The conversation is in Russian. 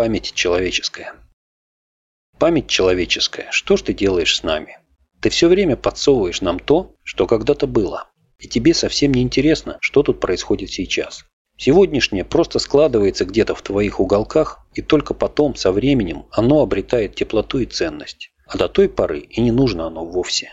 память человеческая. Память человеческая, что ж ты делаешь с нами? Ты все время подсовываешь нам то, что когда-то было. И тебе совсем не интересно, что тут происходит сейчас. Сегодняшнее просто складывается где-то в твоих уголках, и только потом, со временем, оно обретает теплоту и ценность. А до той поры и не нужно оно вовсе.